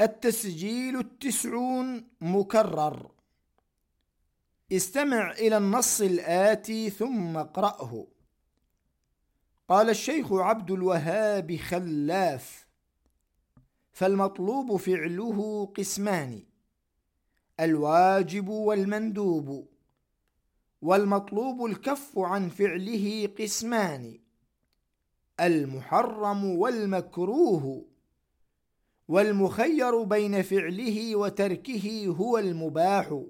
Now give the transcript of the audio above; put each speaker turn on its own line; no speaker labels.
التسجيل التسعون مكرر. استمع إلى النص الآتي ثم اقرأه. قال الشيخ عبد الوهاب خلاف فالمطلوب فعله قسمان الواجب والمندوب والمطلوب الكف عن فعله قسمان المحرم والمكروه. والمخير بين فعله وتركه هو المباح.